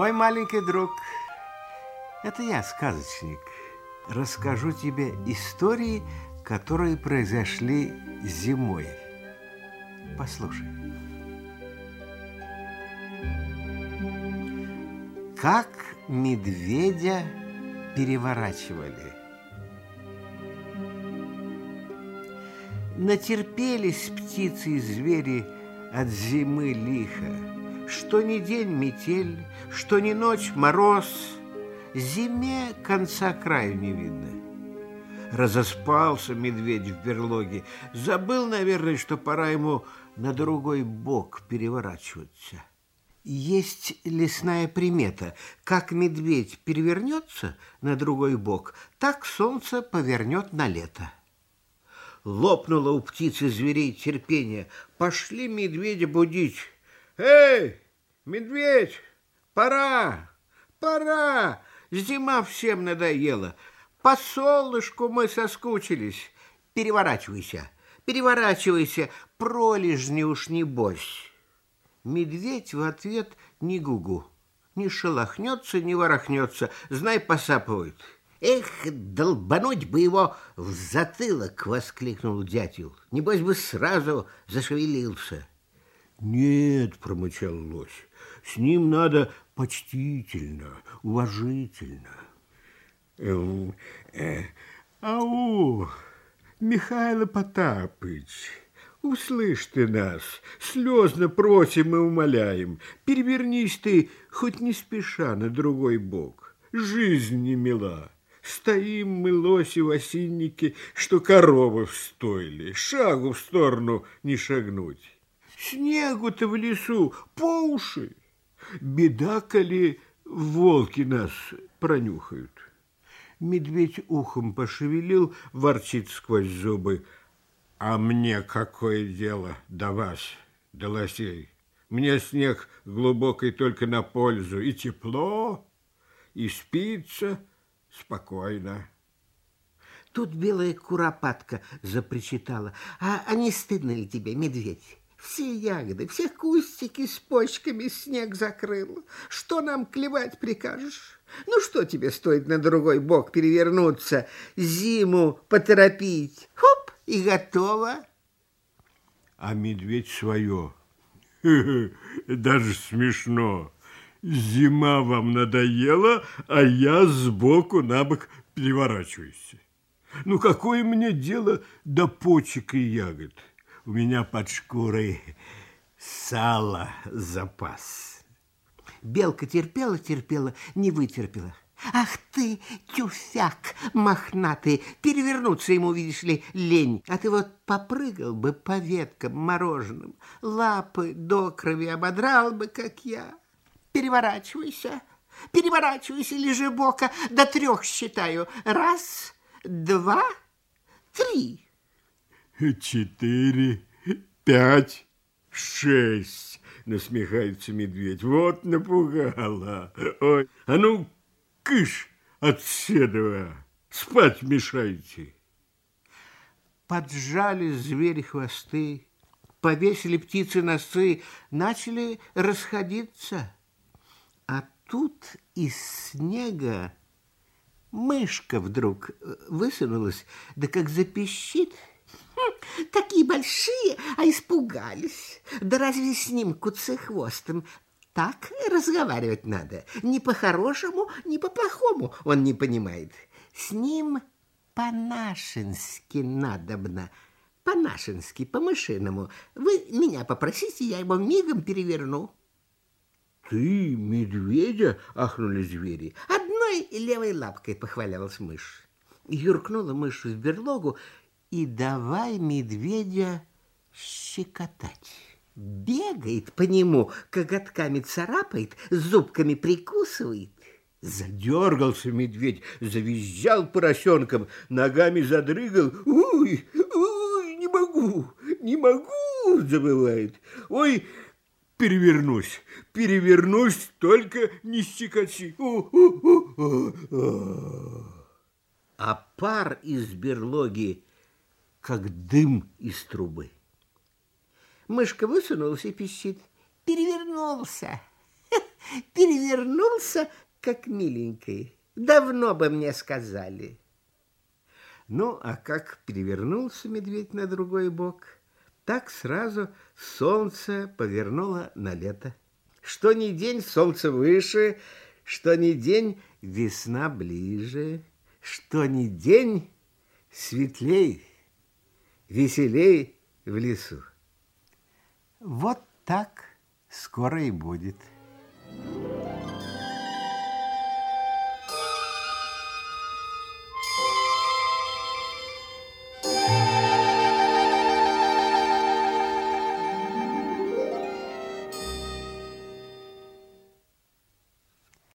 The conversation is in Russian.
Мой маленький друг, это я, сказочник, расскажу тебе истории, которые произошли зимой. Послушай. Как медведя переворачивали. Натерпелись птицы и звери от зимы лихо. Что ни день метель, что ни ночь мороз, Зиме конца краю не видно. Разоспался медведь в берлоге, забыл, наверное, что пора ему на другой бок переворачиваться. Есть лесная примета. Как медведь перевернется на другой бок, так солнце повернет на лето. Лопнуло у птицы зверей терпение. Пошли медведя будить. «Эй, медведь, пора, пора! Зима всем надоела. По солнышку мы соскучились. Переворачивайся, переворачивайся, пролежни уж не бойся». Медведь в ответ ни гугу, не шелохнется, не ворохнется, знай, посапывает. «Эх, долбануть бы его в затылок!» — воскликнул дятел. «Небось бы сразу зашевелился». «Нет», — промычал лось, — «с ним надо почтительно, уважительно». Эм, э, «Ау, Михаил Потапыч!» Услышь ты нас, слезно просим и умоляем, перевернись ты хоть не спеша на другой бок. Жизнь не мила. Стоим мы, лоси в осиннике, что коровы в шагу в сторону не шагнуть. Снегу-то в лесу по уши. Беда, коли волки нас пронюхают. Медведь ухом пошевелил, ворчит сквозь зубы. А мне какое дело до вас, до лосей? Мне снег глубокий только на пользу. И тепло, и спится спокойно. Тут белая куропатка запричитала. А, а не стыдно ли тебе, медведь? Все ягоды, все кустики с почками снег закрыл. Что нам клевать прикажешь? Ну, что тебе стоит на другой бок перевернуться, зиму поторопить? Хоп! и готово. А медведь свое. Даже смешно. Зима вам надоела, а я сбоку на бок переворачиваюсь. Ну, какое мне дело до почек и ягод? У меня под шкурой сало запас. Белка терпела, терпела, не вытерпела. Ах ты, тюфяк мохнатый, перевернуться ему, видишь ли, лень. А ты вот попрыгал бы по веткам мороженым, лапы до крови ободрал бы, как я. Переворачивайся, переворачивайся, лежи бока, до трех считаю. Раз, два, три. Четыре, пять, шесть, насмехается медведь. Вот напугала. Ой, а ну Кыш от седова, спать мешаете. Поджали звери хвосты, повесили птицы носы, начали расходиться. А тут из снега мышка вдруг э, высунулась, да как запищит. Такие большие, а испугались. Да разве с ним куцехвостом так разговаривать надо. Ни по-хорошему, ни по-плохому он не понимает. С ним по-нашенски надобно. По-нашенски, по-мышиному. Вы меня попросите, я его мигом переверну. Ты медведя? Ахнули звери. Одной левой лапкой похвалялась мышь. Юркнула мышь в берлогу и давай медведя щекотать бегает по нему, коготками царапает, зубками прикусывает. Задергался медведь, завизжал поросенком, ногами задрыгал. Уй, уй, не могу, не могу, забывает. Ой, перевернусь, перевернусь, только не щекочи. А пар из берлоги, как дым из трубы. Мышка высунулась и пищит. Перевернулся. перевернулся, как миленький. Давно бы мне сказали. Ну, а как перевернулся медведь на другой бок, так сразу солнце повернуло на лето. Что ни день солнце выше, что ни день весна ближе, что ни день светлей, веселей в лесу. Вот так скоро и будет. Thank you.